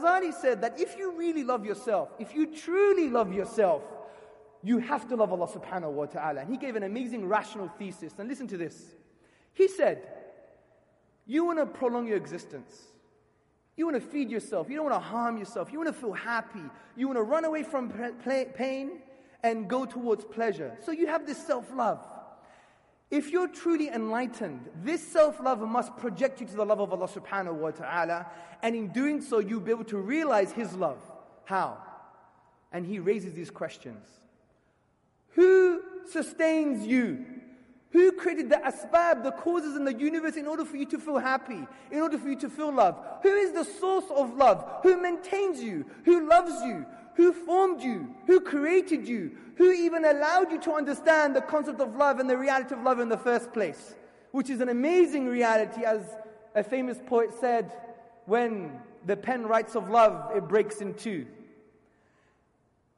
Ghazali said that if you really love yourself, if you truly love yourself, you have to love Allah subhanahu wa ta'ala. And he gave an amazing rational thesis. And listen to this. He said, You want to prolong your existence. You want to feed yourself. You don't want to harm yourself. You want to feel happy. You want to run away from pain and go towards pleasure. So you have this self love. If you're truly enlightened, this self love must project you to the love of Allah subhanahu wa ta'ala. And in doing so, you'll be able to realize His love. How? And He raises these questions Who sustains you? Who created the asbab, the causes in the universe in order for you to feel happy, in order for you to feel love? Who is the source of love? Who maintains you? Who loves you? Who formed you? Who created you? Who even allowed you to understand the concept of love and the reality of love in the first place? Which is an amazing reality, as a famous poet said, when the pen writes of love, it breaks in two.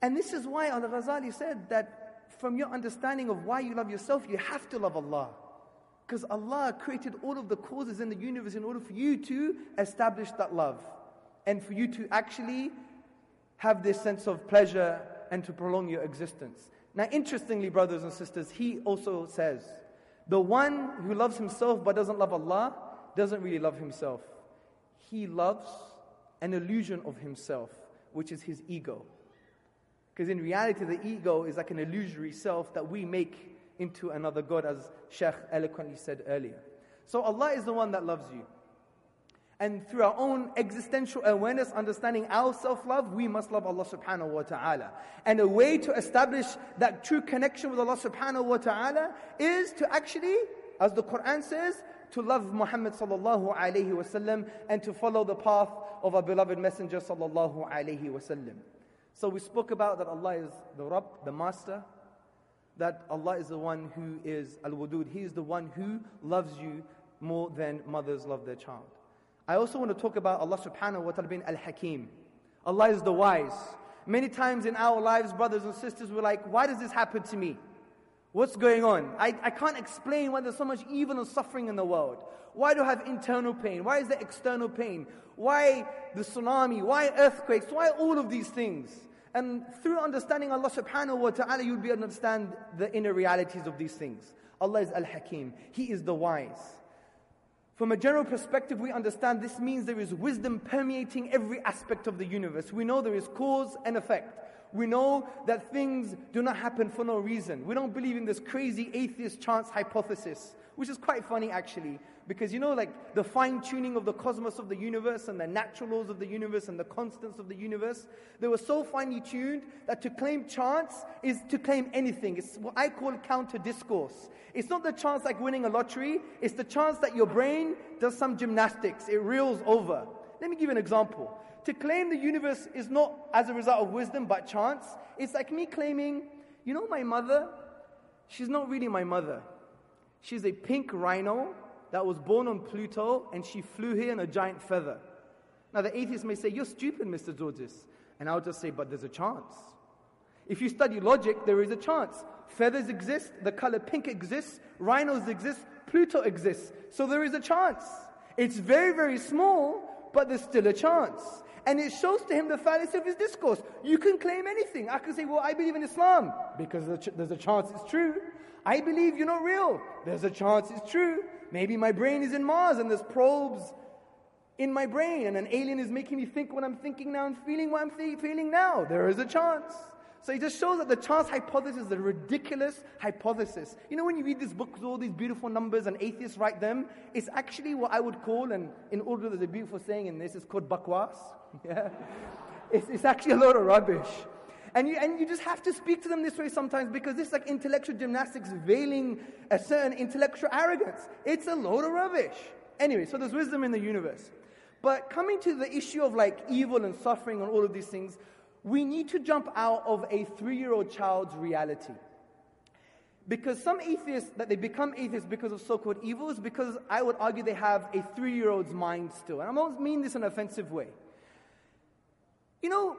And this is why Al Ghazali said that from your understanding of why you love yourself, you have to love Allah. Because Allah created all of the causes in the universe in order for you to establish that love. And for you to actually have this sense of pleasure and to prolong your existence. Now, interestingly, brothers and sisters, he also says, the one who loves himself but doesn't love Allah doesn't really love himself. He loves an illusion of himself, which is his ego. Because in reality, the ego is like an illusory self that we make into another God, as Sheikh eloquently said earlier. So Allah is the one that loves you. And through our own existential awareness, understanding our self love, we must love Allah subhanahu wa ta'ala. And a way to establish that true connection with Allah subhanahu wa ta'ala is to actually, as the Quran says, to love Muhammad sallallahu alayhi wasallam and to follow the path of our beloved Messenger sallallahu alayhi wasallam. So we spoke about that Allah is the Rabb, the Master, that Allah is the one who is Al Wadud. He is the one who loves you more than mothers love their child. I also want to talk about Allah subhanahu wa ta'ala being Al Hakim. Allah is the wise. Many times in our lives, brothers and sisters, we're like, why does this happen to me? What's going on? I, I can't explain why there's so much evil and suffering in the world. Why do I have internal pain? Why is there external pain? Why the tsunami? Why earthquakes? Why all of these things? And through understanding Allah subhanahu wa ta'ala, you'll be able to understand the inner realities of these things. Allah is Al Hakim, He is the wise. From a general perspective, we understand this means there is wisdom permeating every aspect of the universe. We know there is cause and effect. We know that things do not happen for no reason. We don't believe in this crazy atheist chance hypothesis, which is quite funny actually. Because you know, like the fine tuning of the cosmos of the universe and the natural laws of the universe and the constants of the universe, they were so finely tuned that to claim chance is to claim anything. It's what I call counter discourse. It's not the chance like winning a lottery, it's the chance that your brain does some gymnastics, it reels over. Let me give you an example. To claim the universe is not as a result of wisdom but chance, it's like me claiming, you know, my mother, she's not really my mother. She's a pink rhino that was born on Pluto and she flew here in a giant feather. Now, the atheist may say, You're stupid, Mr. Georges. And I'll just say, But there's a chance. If you study logic, there is a chance. Feathers exist, the color pink exists, rhinos exist, Pluto exists. So there is a chance. It's very, very small, but there's still a chance. And it shows to him the fallacy of his discourse. You can claim anything. I can say, well, I believe in Islam because there's a chance it's true. I believe you're not real. There's a chance it's true. Maybe my brain is in Mars and there's probes in my brain and an alien is making me think what I'm thinking now and feeling what I'm feeling now. There is a chance. So it just shows that the chance hypothesis is a ridiculous hypothesis. You know, when you read these books with all these beautiful numbers and atheists write them, it's actually what I would call, and in Urdu there's a beautiful saying in this, it's called bakwas. Yeah. It's, it's actually a lot of rubbish. And you, and you just have to speak to them this way sometimes because this is like intellectual gymnastics veiling a certain intellectual arrogance. It's a load of rubbish. Anyway, so there's wisdom in the universe. But coming to the issue of like evil and suffering and all of these things, we need to jump out of a three year old child's reality. Because some atheists, that they become atheists because of so called evils, because I would argue they have a three year old's mind still. And I don't mean this in an offensive way. You know,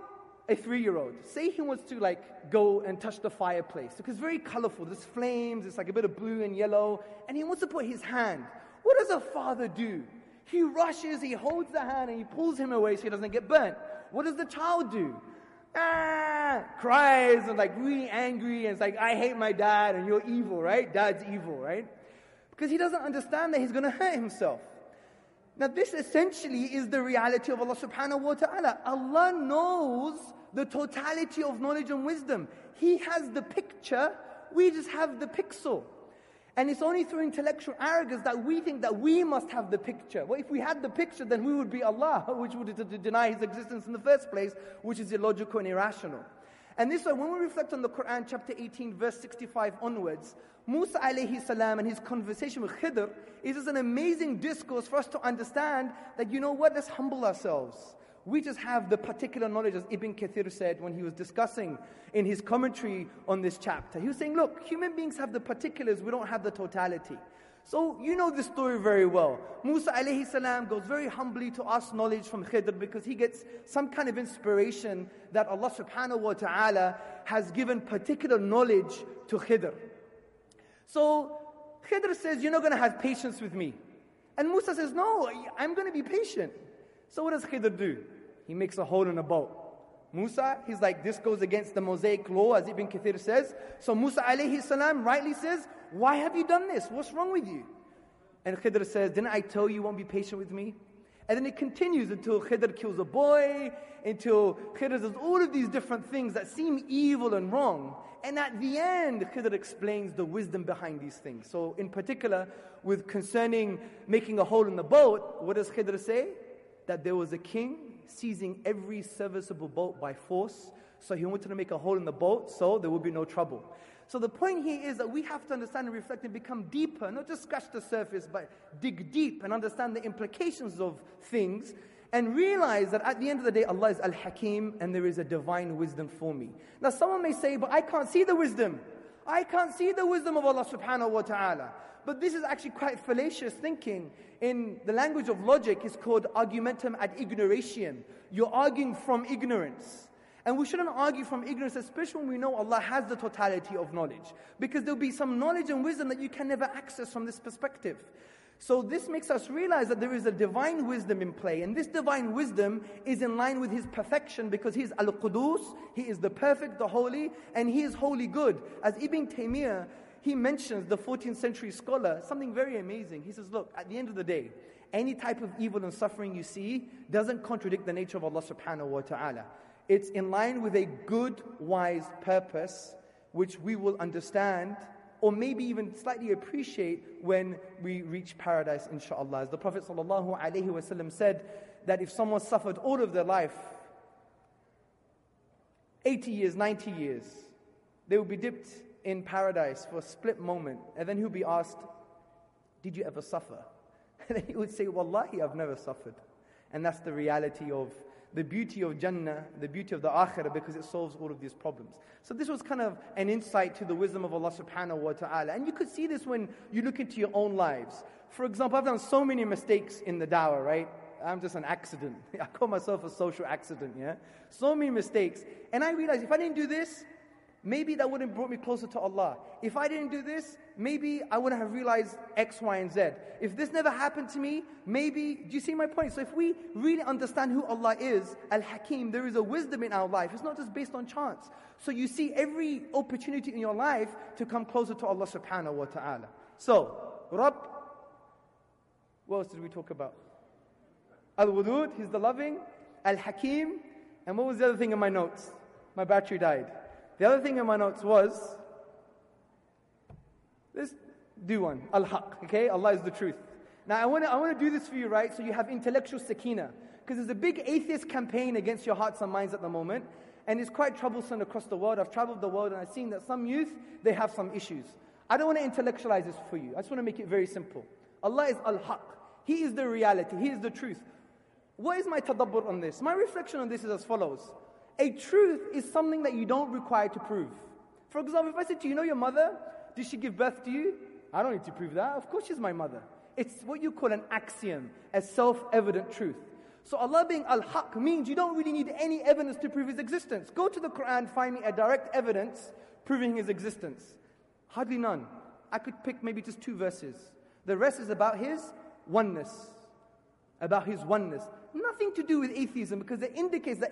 a three-year-old, say he wants to like go and touch the fireplace because it's very colorful. There's flames, it's like a bit of blue and yellow, and he wants to put his hand. What does a father do? He rushes, he holds the hand, and he pulls him away so he doesn't get burnt. What does the child do? Ah, cries and like really angry and it's like, I hate my dad and you're evil, right? Dad's evil, right? Because he doesn't understand that he's going to hurt himself. Now, this essentially is the reality of Allah subhanahu wa ta'ala. Allah knows the totality of knowledge and wisdom. He has the picture, we just have the pixel. And it's only through intellectual arrogance that we think that we must have the picture. Well, if we had the picture, then we would be Allah, which would deny His existence in the first place, which is illogical and irrational. And this way, when we reflect on the Quran, chapter 18, verse 65 onwards, Musa alayhi salam and his conversation with Khidr is an amazing discourse for us to understand that, you know what, let's humble ourselves. We just have the particular knowledge, as Ibn Kathir said when he was discussing in his commentary on this chapter. He was saying, look, human beings have the particulars, we don't have the totality. So you know the story very well. Musa alayhi salam goes very humbly to ask knowledge from Khidr because he gets some kind of inspiration that Allah subhanahu wa ta'ala has given particular knowledge to Khidr. So Khidr says, You're not going to have patience with me. And Musa says, No, I'm going to be patient. So what does Khidr do? He makes a hole in a boat. Musa, he's like, this goes against the Mosaic law, as Ibn Kathir says. So Musa alayhi salam rightly says, Why have you done this? What's wrong with you? And Khidr says, Didn't I tell you you won't be patient with me? And then it continues until Khidr kills a boy, until Khidr does all of these different things that seem evil and wrong. And at the end, Khidr explains the wisdom behind these things. So, in particular, with concerning making a hole in the boat, what does Khidr say? That there was a king seizing every serviceable boat by force. So he wanted to make a hole in the boat so there would be no trouble. So the point here is that we have to understand and reflect and become deeper, not just scratch the surface, but dig deep and understand the implications of things and realize that at the end of the day, Allah is Al Hakim and there is a divine wisdom for me. Now, someone may say, but I can't see the wisdom. I can't see the wisdom of Allah subhanahu wa ta'ala. But this is actually quite fallacious thinking. In the language of logic, it's called argumentum ad ignorantiam. You're arguing from ignorance. And we shouldn't argue from ignorance, especially when we know Allah has the totality of knowledge. Because there'll be some knowledge and wisdom that you can never access from this perspective. So this makes us realize that there is a divine wisdom in play. And this divine wisdom is in line with His perfection because He is Al-Qudus, He is the perfect, the holy, and He is wholly good. As Ibn Taymiyyah he mentions the 14th century scholar, something very amazing. He says, Look, at the end of the day, any type of evil and suffering you see doesn't contradict the nature of Allah subhanahu wa ta'ala. It's in line with a good, wise purpose, which we will understand or maybe even slightly appreciate when we reach paradise, inshallah. As the Prophet ﷺ said, that if someone suffered all of their life, 80 years, 90 years, they would be dipped in paradise for a split moment, and then he'll be asked, Did you ever suffer? And then he would say, Wallahi, I've never suffered. And that's the reality of the beauty of Jannah, the beauty of the Akhirah, because it solves all of these problems. So this was kind of an insight to the wisdom of Allah subhanahu wa ta'ala. And you could see this when you look into your own lives. For example, I've done so many mistakes in the dawah, right? I'm just an accident. I call myself a social accident, yeah? So many mistakes. And I realized if I didn't do this, maybe that wouldn't brought me closer to Allah. If I didn't do this, maybe I wouldn't have realized X, Y, and Z. If this never happened to me, maybe, do you see my point? So if we really understand who Allah is, Al-Hakim, there is a wisdom in our life. It's not just based on chance. So you see every opportunity in your life to come closer to Allah subhanahu wa ta'ala. So, Rabb, what else did we talk about? Al-Wadud, He's the loving. Al-Hakim, and what was the other thing in my notes? My battery died. The other thing in my notes was let's do one. Al Haq, okay? Allah is the truth. Now I wanna I wanna do this for you, right? So you have intellectual sakina. Because there's a big atheist campaign against your hearts and minds at the moment, and it's quite troublesome across the world. I've traveled the world and I've seen that some youth, they have some issues. I don't want to intellectualize this for you. I just want to make it very simple. Allah is Al Haq. He is the reality. He is the truth. What is my tadabbur on this? My reflection on this is as follows. A truth is something that you don't require to prove. For example, if I said to you, you know your mother, did she give birth to you? I don't need to prove that. Of course she's my mother. It's what you call an axiom, a self-evident truth. So Allah being al-haq means you don't really need any evidence to prove His existence. Go to the Quran, find me a direct evidence proving His existence. Hardly none. I could pick maybe just two verses. The rest is about His oneness. About His oneness. Nothing to do with atheism because it indicates that